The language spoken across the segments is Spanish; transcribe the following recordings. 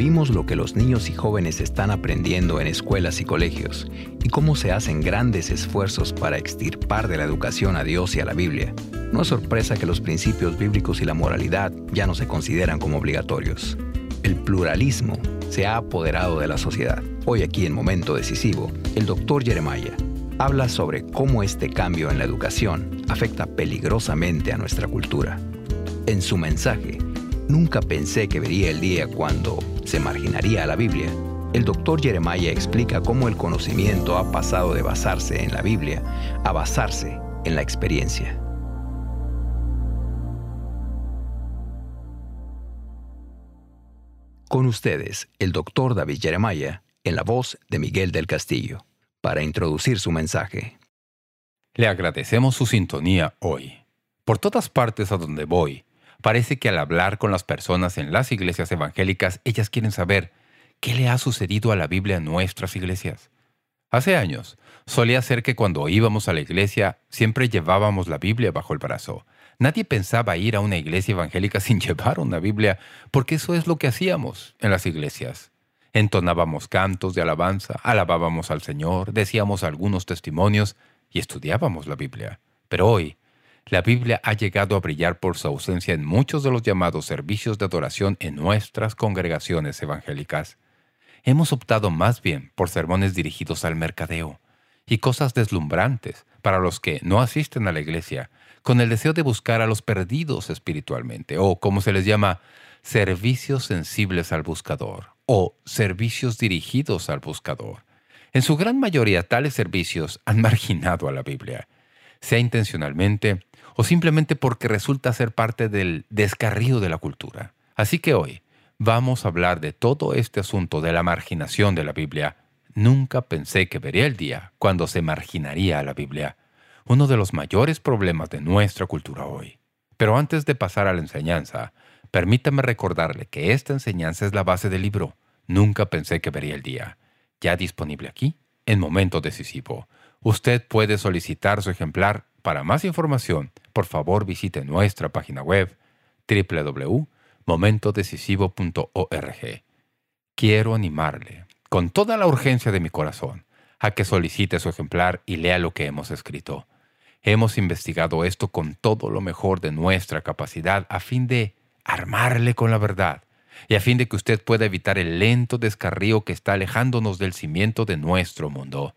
oímos lo que los niños y jóvenes están aprendiendo en escuelas y colegios y cómo se hacen grandes esfuerzos para extirpar de la educación a Dios y a la Biblia, no es sorpresa que los principios bíblicos y la moralidad ya no se consideran como obligatorios. El pluralismo se ha apoderado de la sociedad. Hoy aquí en Momento Decisivo, el doctor Jeremiah habla sobre cómo este cambio en la educación afecta peligrosamente a nuestra cultura. En su mensaje, Nunca pensé que vería el día cuando se marginaría a la Biblia. El doctor Jeremiah explica cómo el conocimiento ha pasado de basarse en la Biblia a basarse en la experiencia. Con ustedes, el doctor David Jeremiah, en la voz de Miguel del Castillo, para introducir su mensaje. Le agradecemos su sintonía hoy. Por todas partes a donde voy, parece que al hablar con las personas en las iglesias evangélicas, ellas quieren saber qué le ha sucedido a la Biblia en nuestras iglesias. Hace años, solía ser que cuando íbamos a la iglesia siempre llevábamos la Biblia bajo el brazo. Nadie pensaba ir a una iglesia evangélica sin llevar una Biblia, porque eso es lo que hacíamos en las iglesias. Entonábamos cantos de alabanza, alabábamos al Señor, decíamos algunos testimonios y estudiábamos la Biblia. Pero hoy, la Biblia ha llegado a brillar por su ausencia en muchos de los llamados servicios de adoración en nuestras congregaciones evangélicas. Hemos optado más bien por sermones dirigidos al mercadeo y cosas deslumbrantes para los que no asisten a la iglesia, con el deseo de buscar a los perdidos espiritualmente, o como se les llama, servicios sensibles al buscador, o servicios dirigidos al buscador. En su gran mayoría tales servicios han marginado a la Biblia, sea intencionalmente o simplemente porque resulta ser parte del descarrío de la cultura. Así que hoy vamos a hablar de todo este asunto de la marginación de la Biblia. Nunca pensé que vería el día cuando se marginaría a la Biblia, uno de los mayores problemas de nuestra cultura hoy. Pero antes de pasar a la enseñanza, permítame recordarle que esta enseñanza es la base del libro. Nunca pensé que vería el día. Ya disponible aquí, en Momento Decisivo. Usted puede solicitar su ejemplar. Para más información, por favor visite nuestra página web www.momentodecisivo.org. Quiero animarle, con toda la urgencia de mi corazón, a que solicite su ejemplar y lea lo que hemos escrito. Hemos investigado esto con todo lo mejor de nuestra capacidad a fin de armarle con la verdad y a fin de que usted pueda evitar el lento descarrío que está alejándonos del cimiento de nuestro mundo.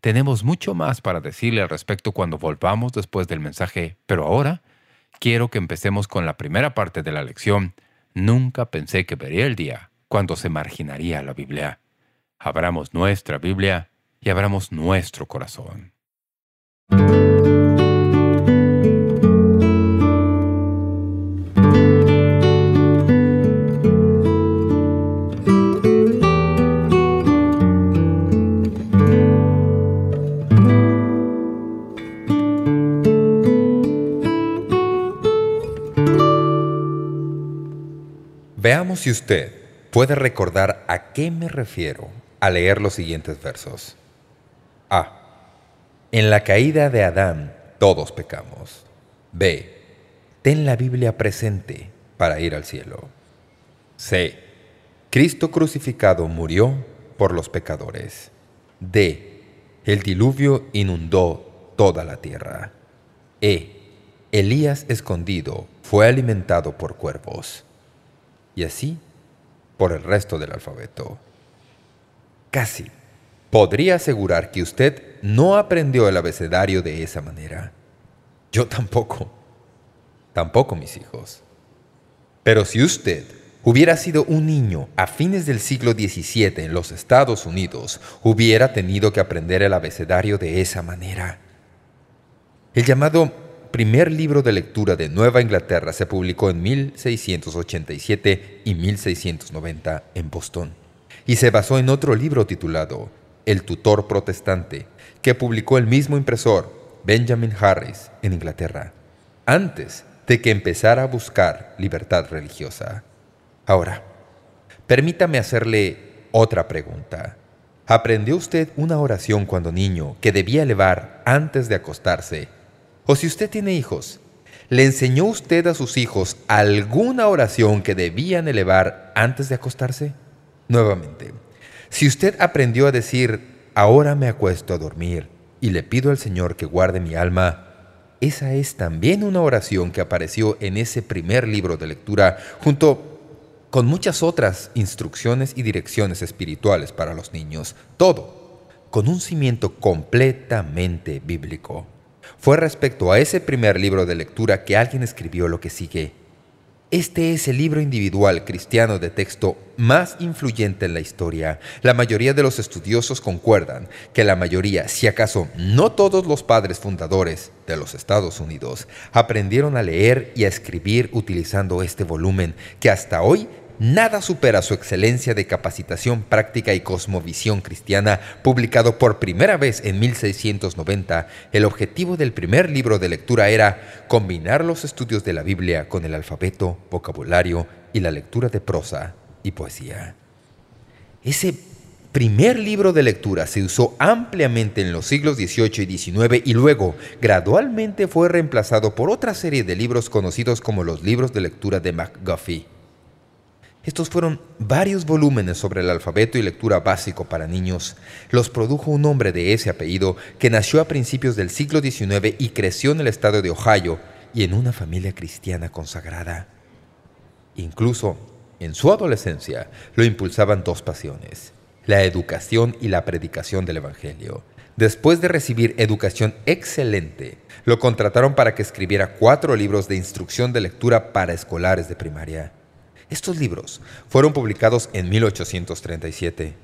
Tenemos mucho más para decirle al respecto cuando volvamos después del mensaje, pero ahora quiero que empecemos con la primera parte de la lección. Nunca pensé que vería el día cuando se marginaría la Biblia. Abramos nuestra Biblia y abramos nuestro corazón. Veamos si usted puede recordar a qué me refiero al leer los siguientes versos. A. En la caída de Adán todos pecamos. B. Ten la Biblia presente para ir al cielo. C. Cristo crucificado murió por los pecadores. D. El diluvio inundó toda la tierra. E. Elías escondido fue alimentado por cuervos y así por el resto del alfabeto. Casi. Podría asegurar que usted no aprendió el abecedario de esa manera. Yo tampoco. Tampoco mis hijos. Pero si usted hubiera sido un niño a fines del siglo XVII en los Estados Unidos, hubiera tenido que aprender el abecedario de esa manera. El llamado primer libro de lectura de Nueva Inglaterra se publicó en 1687 y 1690 en Boston, y se basó en otro libro titulado El tutor protestante, que publicó el mismo impresor, Benjamin Harris, en Inglaterra, antes de que empezara a buscar libertad religiosa. Ahora, permítame hacerle otra pregunta. ¿Aprendió usted una oración cuando niño que debía elevar antes de acostarse o si usted tiene hijos, ¿le enseñó usted a sus hijos alguna oración que debían elevar antes de acostarse? Nuevamente, si usted aprendió a decir, ahora me acuesto a dormir y le pido al Señor que guarde mi alma, esa es también una oración que apareció en ese primer libro de lectura junto con muchas otras instrucciones y direcciones espirituales para los niños. Todo con un cimiento completamente bíblico. Fue respecto a ese primer libro de lectura que alguien escribió lo que sigue. Este es el libro individual cristiano de texto más influyente en la historia. La mayoría de los estudiosos concuerdan que la mayoría, si acaso no todos los padres fundadores de los Estados Unidos, aprendieron a leer y a escribir utilizando este volumen, que hasta hoy Nada supera su excelencia de capacitación práctica y cosmovisión cristiana, publicado por primera vez en 1690. El objetivo del primer libro de lectura era combinar los estudios de la Biblia con el alfabeto, vocabulario y la lectura de prosa y poesía. Ese primer libro de lectura se usó ampliamente en los siglos XVIII y XIX y luego gradualmente fue reemplazado por otra serie de libros conocidos como los libros de lectura de McGuffey. Estos fueron varios volúmenes sobre el alfabeto y lectura básico para niños. Los produjo un hombre de ese apellido que nació a principios del siglo XIX y creció en el estado de Ohio y en una familia cristiana consagrada. Incluso en su adolescencia lo impulsaban dos pasiones, la educación y la predicación del Evangelio. Después de recibir educación excelente, lo contrataron para que escribiera cuatro libros de instrucción de lectura para escolares de primaria. Estos libros fueron publicados en 1837.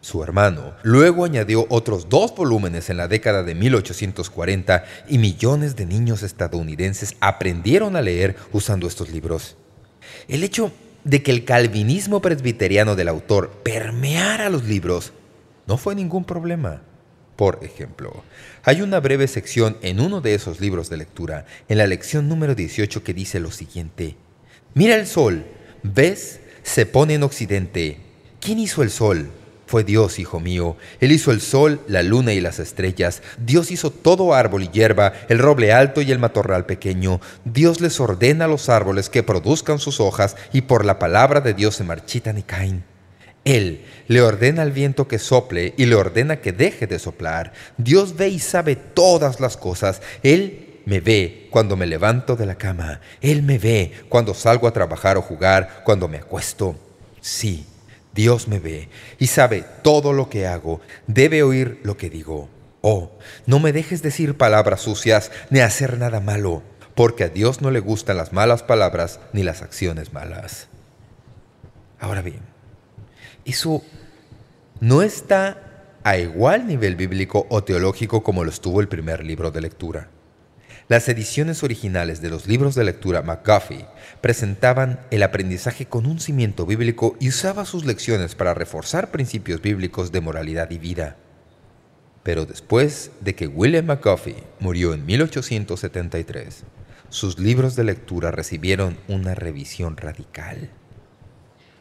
Su hermano luego añadió otros dos volúmenes en la década de 1840 y millones de niños estadounidenses aprendieron a leer usando estos libros. El hecho de que el calvinismo presbiteriano del autor permeara los libros no fue ningún problema. Por ejemplo, hay una breve sección en uno de esos libros de lectura, en la lección número 18, que dice lo siguiente. Mira el sol, ¿Ves? Se pone en occidente. ¿Quién hizo el sol? Fue Dios, hijo mío. Él hizo el sol, la luna y las estrellas. Dios hizo todo árbol y hierba, el roble alto y el matorral pequeño. Dios les ordena a los árboles que produzcan sus hojas y por la palabra de Dios se marchitan y caen. Él le ordena al viento que sople y le ordena que deje de soplar. Dios ve y sabe todas las cosas. Él me ve cuando me levanto de la cama. Él me ve cuando salgo a trabajar o jugar, cuando me acuesto. Sí, Dios me ve y sabe todo lo que hago. Debe oír lo que digo. Oh, no me dejes decir palabras sucias ni hacer nada malo, porque a Dios no le gustan las malas palabras ni las acciones malas. Ahora bien, eso no está a igual nivel bíblico o teológico como lo estuvo el primer libro de lectura. Las ediciones originales de los libros de lectura McGuffey presentaban el aprendizaje con un cimiento bíblico y usaba sus lecciones para reforzar principios bíblicos de moralidad y vida. Pero después de que William McGuffey murió en 1873, sus libros de lectura recibieron una revisión radical.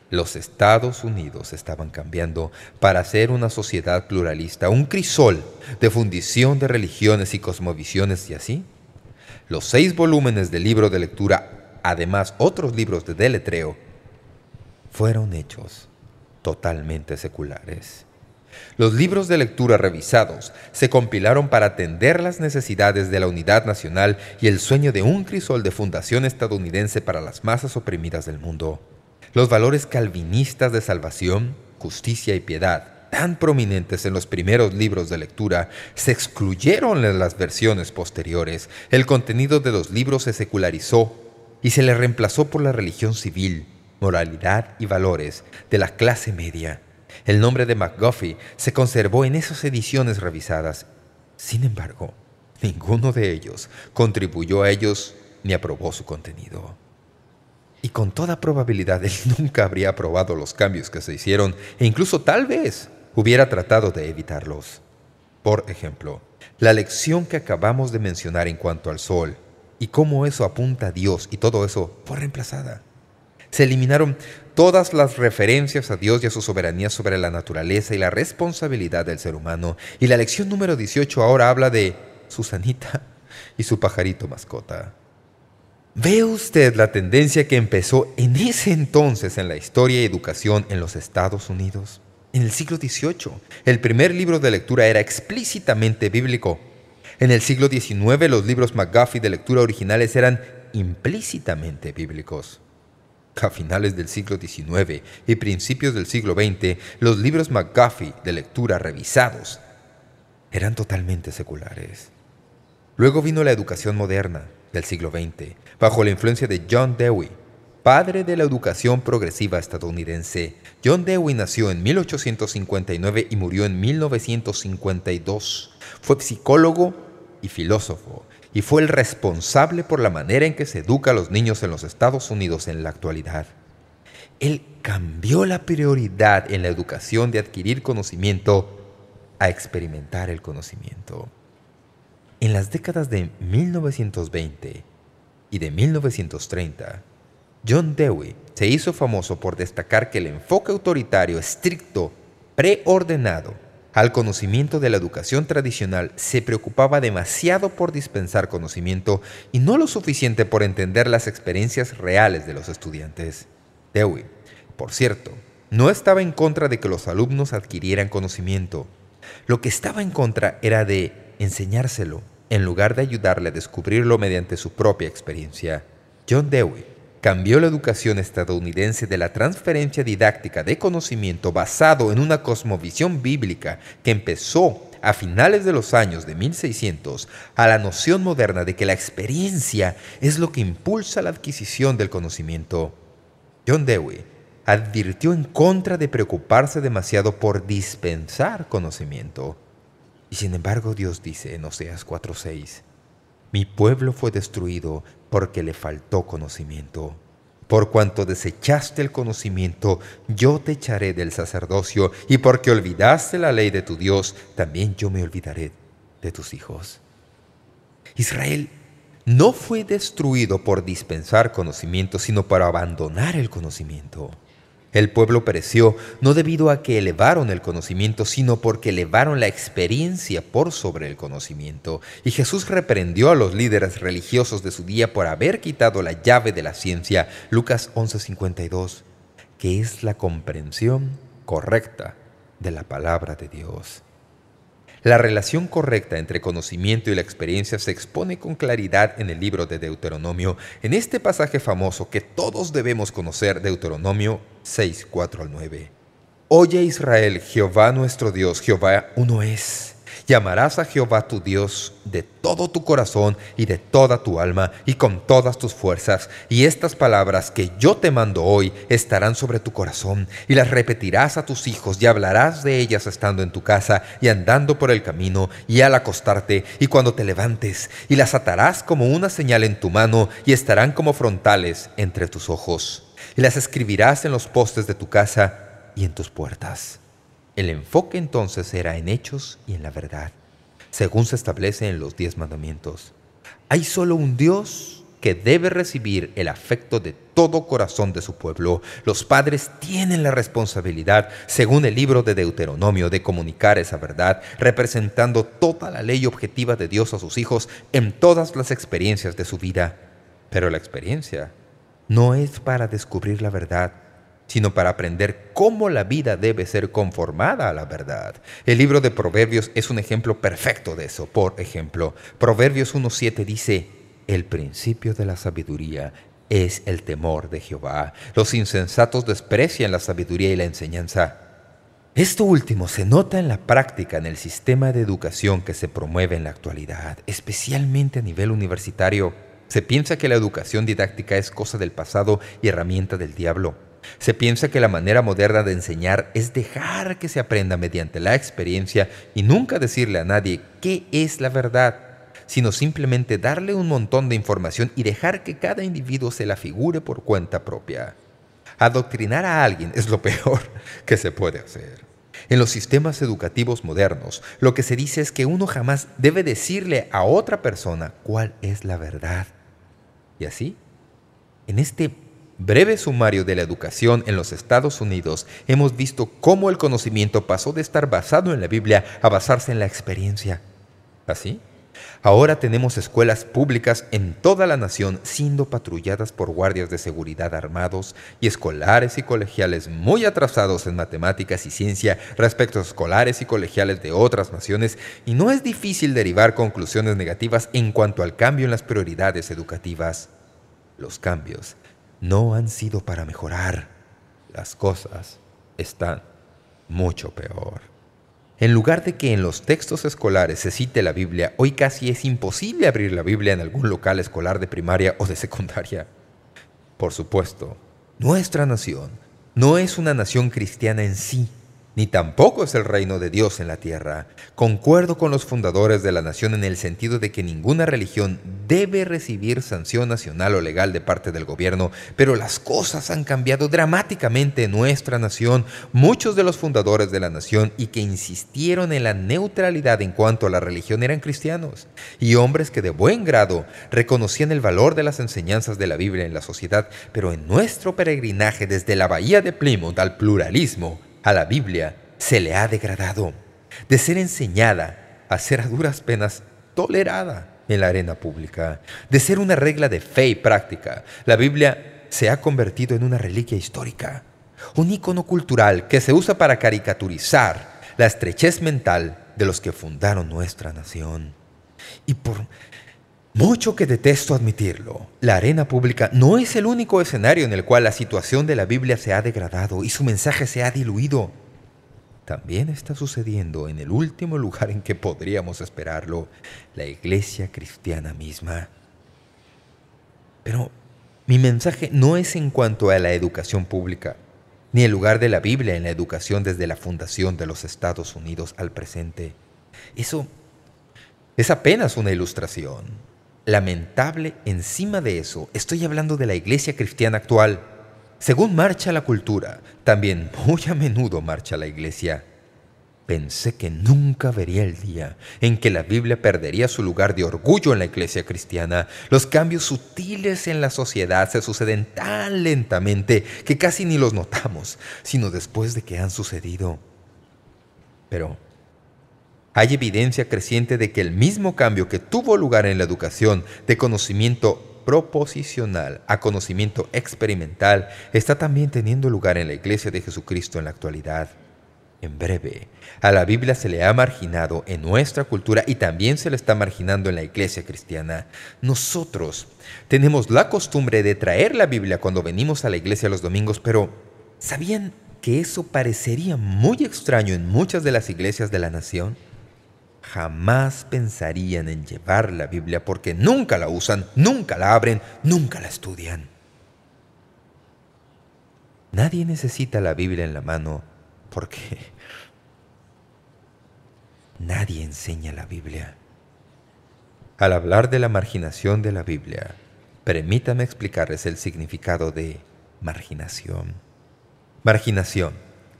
Los Estados Unidos estaban cambiando para ser una sociedad pluralista, un crisol de fundición de religiones y cosmovisiones y así los seis volúmenes del libro de lectura, además otros libros de deletreo, fueron hechos totalmente seculares. Los libros de lectura revisados se compilaron para atender las necesidades de la unidad nacional y el sueño de un crisol de fundación estadounidense para las masas oprimidas del mundo. Los valores calvinistas de salvación, justicia y piedad tan prominentes en los primeros libros de lectura se excluyeron en las versiones posteriores. El contenido de los libros se secularizó y se le reemplazó por la religión civil, moralidad y valores de la clase media. El nombre de McGuffey se conservó en esas ediciones revisadas. Sin embargo, ninguno de ellos contribuyó a ellos ni aprobó su contenido y con toda probabilidad él nunca habría aprobado los cambios que se hicieron e incluso tal vez hubiera tratado de evitarlos. Por ejemplo, la lección que acabamos de mencionar en cuanto al sol y cómo eso apunta a Dios y todo eso fue reemplazada. Se eliminaron todas las referencias a Dios y a su soberanía sobre la naturaleza y la responsabilidad del ser humano. Y la lección número 18 ahora habla de Susanita y su pajarito mascota. ¿Ve usted la tendencia que empezó en ese entonces en la historia y educación en los Estados Unidos? En el siglo XVIII, el primer libro de lectura era explícitamente bíblico. En el siglo XIX, los libros McGuffey de lectura originales eran implícitamente bíblicos. A finales del siglo XIX y principios del siglo XX, los libros McGuffey de lectura revisados eran totalmente seculares. Luego vino la educación moderna del siglo XX, bajo la influencia de John Dewey, padre de la educación progresiva estadounidense. John Dewey nació en 1859 y murió en 1952. Fue psicólogo y filósofo, y fue el responsable por la manera en que se educa a los niños en los Estados Unidos en la actualidad. Él cambió la prioridad en la educación de adquirir conocimiento a experimentar el conocimiento. En las décadas de 1920 y de 1930, John Dewey se hizo famoso por destacar que el enfoque autoritario, estricto, preordenado al conocimiento de la educación tradicional se preocupaba demasiado por dispensar conocimiento y no lo suficiente por entender las experiencias reales de los estudiantes. Dewey, por cierto, no estaba en contra de que los alumnos adquirieran conocimiento. Lo que estaba en contra era de enseñárselo, en lugar de ayudarle a descubrirlo mediante su propia experiencia. John Dewey cambió la educación estadounidense de la transferencia didáctica de conocimiento basado en una cosmovisión bíblica que empezó a finales de los años de 1600 a la noción moderna de que la experiencia es lo que impulsa la adquisición del conocimiento. John Dewey advirtió en contra de preocuparse demasiado por dispensar conocimiento. Y sin embargo Dios dice en Oseas 4.6, «Mi pueblo fue destruido porque le faltó conocimiento. Por cuanto desechaste el conocimiento, yo te echaré del sacerdocio, y porque olvidaste la ley de tu Dios, también yo me olvidaré de tus hijos». Israel no fue destruido por dispensar conocimiento, sino para abandonar el conocimiento. El pueblo pereció no debido a que elevaron el conocimiento, sino porque elevaron la experiencia por sobre el conocimiento. Y Jesús reprendió a los líderes religiosos de su día por haber quitado la llave de la ciencia, Lucas 11.52, que es la comprensión correcta de la palabra de Dios. La relación correcta entre conocimiento y la experiencia se expone con claridad en el libro de Deuteronomio, en este pasaje famoso que todos debemos conocer, Deuteronomio 6, 4 al 9. Oye Israel, Jehová nuestro Dios, Jehová uno es. Llamarás a Jehová tu Dios de todo tu corazón y de toda tu alma y con todas tus fuerzas. Y estas palabras que yo te mando hoy estarán sobre tu corazón y las repetirás a tus hijos y hablarás de ellas estando en tu casa y andando por el camino y al acostarte y cuando te levantes y las atarás como una señal en tu mano y estarán como frontales entre tus ojos. Y las escribirás en los postes de tu casa y en tus puertas. El enfoque entonces era en hechos y en la verdad, según se establece en los diez mandamientos. Hay solo un Dios que debe recibir el afecto de todo corazón de su pueblo. Los padres tienen la responsabilidad, según el libro de Deuteronomio, de comunicar esa verdad, representando toda la ley objetiva de Dios a sus hijos en todas las experiencias de su vida. Pero la experiencia no es para descubrir la verdad, sino para aprender cómo la vida debe ser conformada a la verdad. El libro de Proverbios es un ejemplo perfecto de eso. Por ejemplo, Proverbios 1.7 dice, «El principio de la sabiduría es el temor de Jehová. Los insensatos desprecian la sabiduría y la enseñanza». Esto último se nota en la práctica en el sistema de educación que se promueve en la actualidad, especialmente a nivel universitario. Se piensa que la educación didáctica es cosa del pasado y herramienta del diablo. Se piensa que la manera moderna de enseñar es dejar que se aprenda mediante la experiencia y nunca decirle a nadie qué es la verdad, sino simplemente darle un montón de información y dejar que cada individuo se la figure por cuenta propia. Adoctrinar a alguien es lo peor que se puede hacer. En los sistemas educativos modernos, lo que se dice es que uno jamás debe decirle a otra persona cuál es la verdad. Y así, en este breve sumario de la educación en los Estados Unidos, hemos visto cómo el conocimiento pasó de estar basado en la Biblia a basarse en la experiencia. Así, Ahora tenemos escuelas públicas en toda la nación siendo patrulladas por guardias de seguridad armados y escolares y colegiales muy atrasados en matemáticas y ciencia respecto a escolares y colegiales de otras naciones y no es difícil derivar conclusiones negativas en cuanto al cambio en las prioridades educativas. Los cambios no han sido para mejorar. Las cosas están mucho peor. En lugar de que en los textos escolares se cite la Biblia, hoy casi es imposible abrir la Biblia en algún local escolar de primaria o de secundaria. Por supuesto, nuestra nación no es una nación cristiana en sí, ni tampoco es el reino de Dios en la tierra. Concuerdo con los fundadores de la nación en el sentido de que ninguna religión debe recibir sanción nacional o legal de parte del gobierno, pero las cosas han cambiado dramáticamente en nuestra nación. Muchos de los fundadores de la nación y que insistieron en la neutralidad en cuanto a la religión eran cristianos, y hombres que de buen grado reconocían el valor de las enseñanzas de la Biblia en la sociedad, pero en nuestro peregrinaje desde la bahía de Plymouth al pluralismo, a la Biblia se le ha degradado, de ser enseñada a ser a duras penas tolerada en la arena pública, de ser una regla de fe y práctica. La Biblia se ha convertido en una reliquia histórica, un ícono cultural que se usa para caricaturizar la estrechez mental de los que fundaron nuestra nación. Y por mucho que detesto admitirlo, la arena pública no es el único escenario en el cual la situación de la Biblia se ha degradado y su mensaje se ha diluido. También está sucediendo en el último lugar en que podríamos esperarlo, la iglesia cristiana misma. Pero mi mensaje no es en cuanto a la educación pública, ni el lugar de la Biblia en la educación desde la fundación de los Estados Unidos al presente. Eso es apenas una ilustración lamentable encima de eso. Estoy hablando de la iglesia cristiana actual. Según marcha la cultura, también muy a menudo marcha la iglesia. Pensé que nunca vería el día en que la Biblia perdería su lugar de orgullo en la iglesia cristiana. Los cambios sutiles en la sociedad se suceden tan lentamente que casi ni los notamos, sino después de que han sucedido. Pero hay evidencia creciente de que el mismo cambio que tuvo lugar en la educación de conocimiento proposicional a conocimiento experimental está también teniendo lugar en la Iglesia de Jesucristo en la actualidad. En breve, a la Biblia se le ha marginado en nuestra cultura y también se le está marginando en la iglesia cristiana. Nosotros tenemos la costumbre de traer la Biblia cuando venimos a la iglesia los domingos, pero ¿sabían que eso parecería muy extraño en muchas de las iglesias de la nación? Jamás pensarían en llevar la Biblia porque nunca la usan, nunca la abren, nunca la estudian. Nadie necesita la Biblia en la mano porque nadie enseña la Biblia. Al hablar de la marginación de la Biblia, permítame explicarles el significado de marginación. Marginación,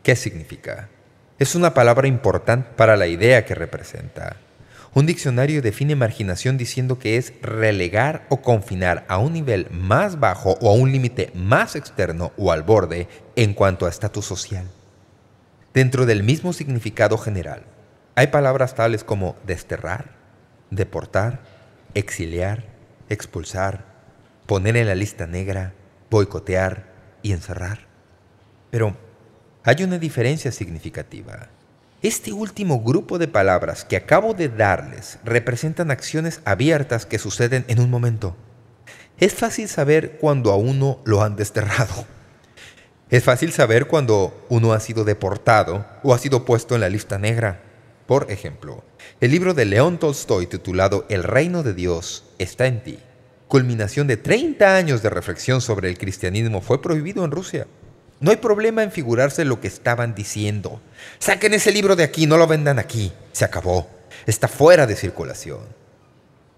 ¿qué significa? Es una palabra importante para la idea que representa. Un diccionario define marginación diciendo que es relegar o confinar a un nivel más bajo o a un límite más externo o al borde en cuanto a estatus social. Dentro del mismo significado general, hay palabras tales como desterrar, deportar, exiliar, expulsar, poner en la lista negra, boicotear y encerrar. Pero hay una diferencia significativa. Este último grupo de palabras que acabo de darles representan acciones abiertas que suceden en un momento. Es fácil saber cuando a uno lo han desterrado. Es fácil saber cuando uno ha sido deportado o ha sido puesto en la lista negra. Por ejemplo, el libro de León Tolstoy titulado El reino de Dios está en ti, culminación de 30 años de reflexión sobre el cristianismo, fue prohibido en Rusia. No hay problema en figurarse lo que estaban diciendo. Saquen ese libro de aquí, no lo vendan aquí. Se acabó. Está fuera de circulación.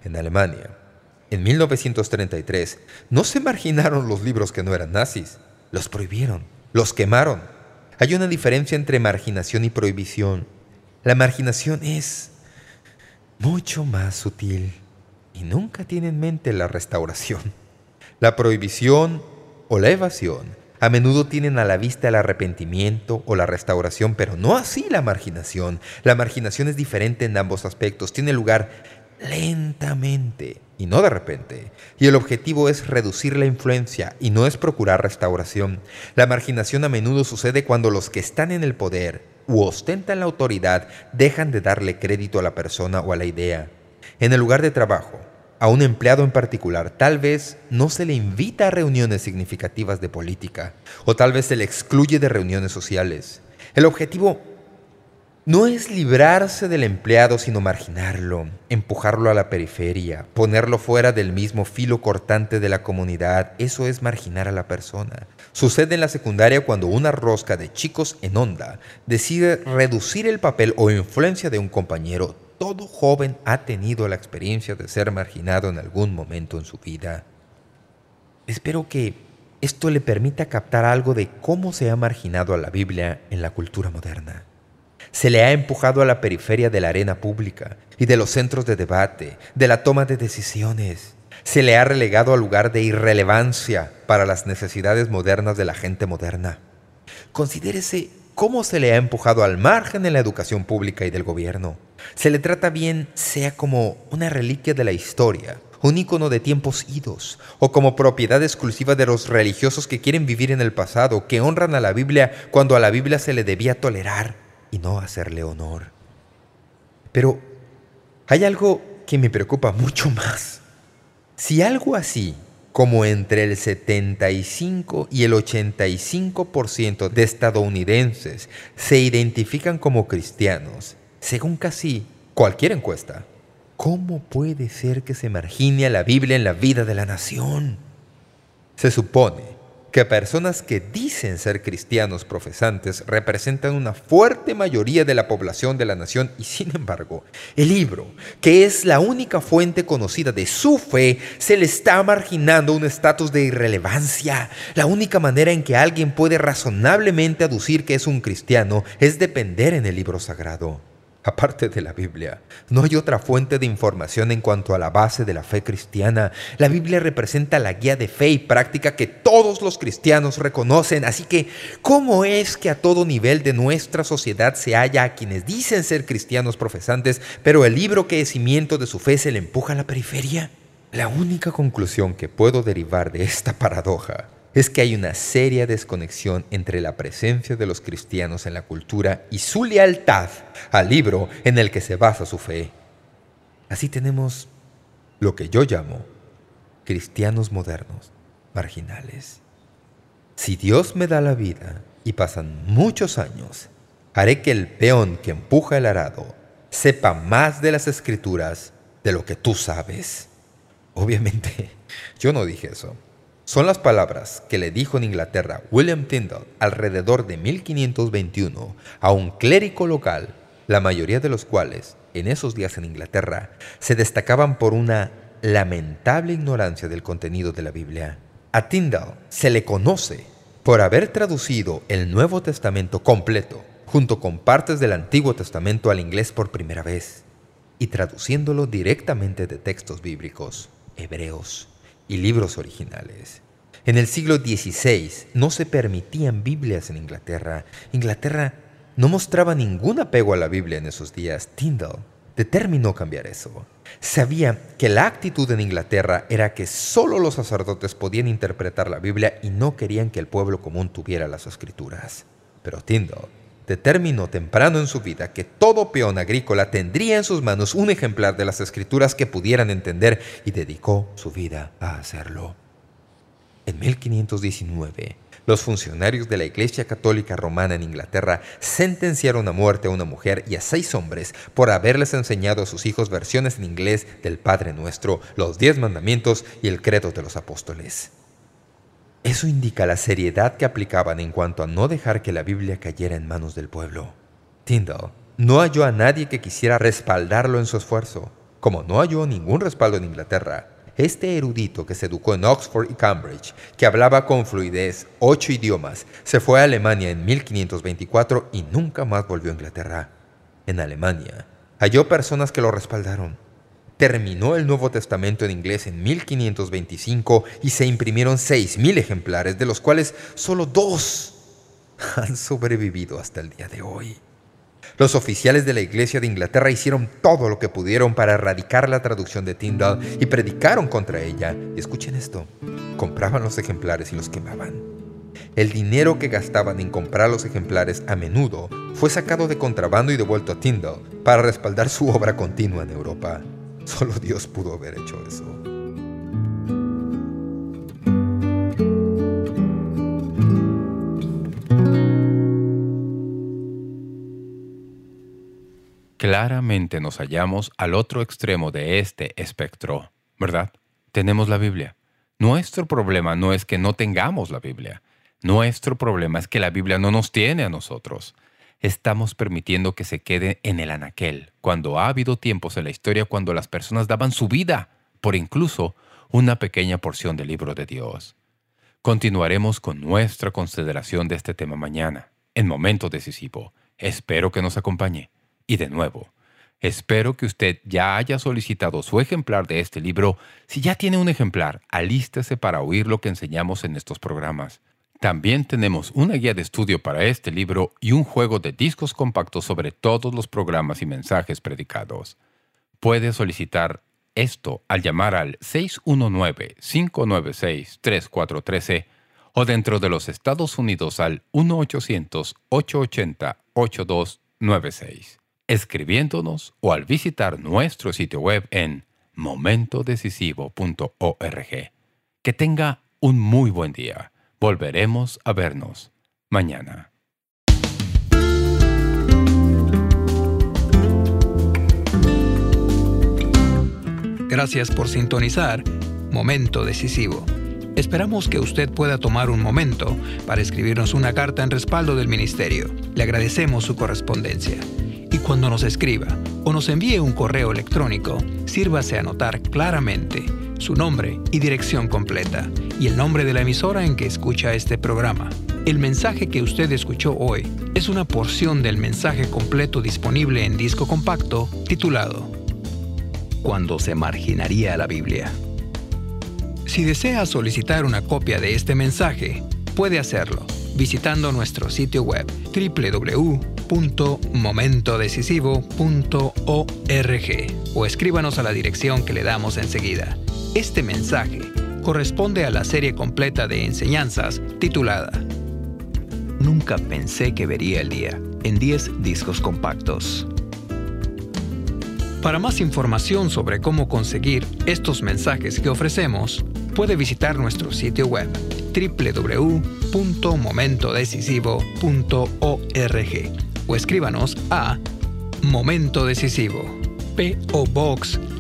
En Alemania, en 1933, no se marginaron los libros que no eran nazis. Los prohibieron, los quemaron. Hay una diferencia entre marginación y prohibición. La marginación es mucho más sutil y nunca tiene en mente la restauración. La prohibición o la evasión a menudo tienen a la vista el arrepentimiento o la restauración, pero no así la marginación. La marginación es diferente en ambos aspectos. Tiene lugar lentamente y no de repente. Y el objetivo es reducir la influencia y no es procurar restauración. La marginación a menudo sucede cuando los que están en el poder u ostentan la autoridad dejan de darle crédito a la persona o a la idea. En el lugar de trabajo, a un empleado en particular, tal vez no se le invita a reuniones significativas de política, o tal vez se le excluye de reuniones sociales. El objetivo no es librarse del empleado, sino marginarlo, empujarlo a la periferia, ponerlo fuera del mismo filo cortante de la comunidad. Eso es marginar a la persona. Sucede en la secundaria cuando una rosca de chicos en onda decide reducir el papel o influencia de un compañero. Todo joven ha tenido la experiencia de ser marginado en algún momento en su vida. Espero que esto le permita captar algo de cómo se ha marginado a la Biblia en la cultura moderna se le ha empujado a la periferia de la arena pública y de los centros de debate, de la toma de decisiones. Se le ha relegado al lugar de irrelevancia para las necesidades modernas de la gente moderna. Considérese cómo se le ha empujado al margen en la educación pública y del gobierno. Se le trata bien sea como una reliquia de la historia, un ícono de tiempos idos, o como propiedad exclusiva de los religiosos que quieren vivir en el pasado, que honran a la Biblia cuando a la Biblia se le debía tolerar y no hacerle honor. Pero hay algo que me preocupa mucho más. Si algo así como entre el 75 y el 85% de estadounidenses se identifican como cristianos, según casi cualquier encuesta, ¿cómo puede ser que se margine a la Biblia en la vida de la nación? Se supone que personas que dicen ser cristianos profesantes representan una fuerte mayoría de la población de la nación y sin embargo, el libro, que es la única fuente conocida de su fe, se le está marginando un estatus de irrelevancia. La única manera en que alguien puede razonablemente aducir que es un cristiano es depender en el libro sagrado. Aparte de la Biblia, no hay otra fuente de información en cuanto a la base de la fe cristiana. La Biblia representa la guía de fe y práctica que todos los cristianos reconocen. Así que, ¿cómo es que a todo nivel de nuestra sociedad se halla a quienes dicen ser cristianos profesantes, pero el libro que es cimiento de su fe se le empuja a la periferia? La única conclusión que puedo derivar de esta paradoja es que hay una seria desconexión entre la presencia de los cristianos en la cultura y su lealtad al libro en el que se basa su fe. Así tenemos lo que yo llamo cristianos modernos, marginales. Si Dios me da la vida y pasan muchos años, haré que el peón que empuja el arado sepa más de las escrituras de lo que tú sabes. Obviamente, yo no dije eso. Son las palabras que le dijo en Inglaterra William Tyndall alrededor de 1521 a un clérigo local, la mayoría de los cuales, en esos días en Inglaterra, se destacaban por una lamentable ignorancia del contenido de la Biblia. A Tyndall se le conoce por haber traducido el Nuevo Testamento completo, junto con partes del Antiguo Testamento al inglés por primera vez, y traduciéndolo directamente de textos bíblicos, hebreos, y libros originales. En el siglo XVI no se permitían Biblias en Inglaterra. Inglaterra no mostraba ningún apego a la Biblia en esos días. Tyndall determinó cambiar eso. Sabía que la actitud en Inglaterra era que solo los sacerdotes podían interpretar la Biblia y no querían que el pueblo común tuviera las escrituras. Pero Tyndall determinó temprano en su vida que todo peón agrícola tendría en sus manos un ejemplar de las escrituras que pudieran entender y dedicó su vida a hacerlo. En 1519, los funcionarios de la Iglesia Católica Romana en Inglaterra sentenciaron a muerte a una mujer y a seis hombres por haberles enseñado a sus hijos versiones en inglés del Padre Nuestro, los Diez Mandamientos y el Credo de los Apóstoles. Eso indica la seriedad que aplicaban en cuanto a no dejar que la Biblia cayera en manos del pueblo. Tyndall no halló a nadie que quisiera respaldarlo en su esfuerzo. Como no halló ningún respaldo en Inglaterra, este erudito que se educó en Oxford y Cambridge, que hablaba con fluidez ocho idiomas, se fue a Alemania en 1524 y nunca más volvió a Inglaterra. En Alemania, halló personas que lo respaldaron terminó el Nuevo Testamento en inglés en 1525 y se imprimieron 6.000 ejemplares, de los cuales solo dos han sobrevivido hasta el día de hoy. Los oficiales de la Iglesia de Inglaterra hicieron todo lo que pudieron para erradicar la traducción de Tyndall y predicaron contra ella. Escuchen esto, compraban los ejemplares y los quemaban. El dinero que gastaban en comprar los ejemplares a menudo fue sacado de contrabando y devuelto a Tyndall para respaldar su obra continua en Europa. Solo Dios pudo haber hecho eso. Claramente nos hallamos al otro extremo de este espectro, ¿verdad? Tenemos la Biblia. Nuestro problema no es que no tengamos la Biblia. Nuestro problema es que la Biblia no nos tiene a nosotros. Estamos permitiendo que se quede en el anaquel, cuando ha habido tiempos en la historia cuando las personas daban su vida por incluso una pequeña porción del libro de Dios. Continuaremos con nuestra consideración de este tema mañana, en momento decisivo. Espero que nos acompañe. Y de nuevo, espero que usted ya haya solicitado su ejemplar de este libro. Si ya tiene un ejemplar, alístese para oír lo que enseñamos en estos programas. También tenemos una guía de estudio para este libro y un juego de discos compactos sobre todos los programas y mensajes predicados. Puede solicitar esto al llamar al 619-596-3413 o dentro de los Estados Unidos al 1-800-880-8296 escribiéndonos o al visitar nuestro sitio web en momentodecisivo.org. Que tenga un muy buen día. Volveremos a vernos mañana. Gracias por sintonizar Momento Decisivo. Esperamos que usted pueda tomar un momento para escribirnos una carta en respaldo del Ministerio. Le agradecemos su correspondencia y cuando nos escriba o nos envíe un correo electrónico, sírvase a anotar claramente su nombre y dirección completa y el nombre de la emisora en que escucha este programa. El mensaje que usted escuchó hoy es una porción del mensaje completo disponible en disco compacto titulado Cuando se marginaría la Biblia. Si desea solicitar una copia de este mensaje, puede hacerlo visitando nuestro sitio web www.momentodecisivo.org o escríbanos a la dirección que le damos enseguida. Este mensaje corresponde a la serie completa de enseñanzas titulada Nunca pensé que vería el día en 10 discos compactos. Para más información sobre cómo conseguir estos mensajes que ofrecemos, puede visitar nuestro sitio web www.momentodecisivo.org o escríbanos a Momento Decisivo. Box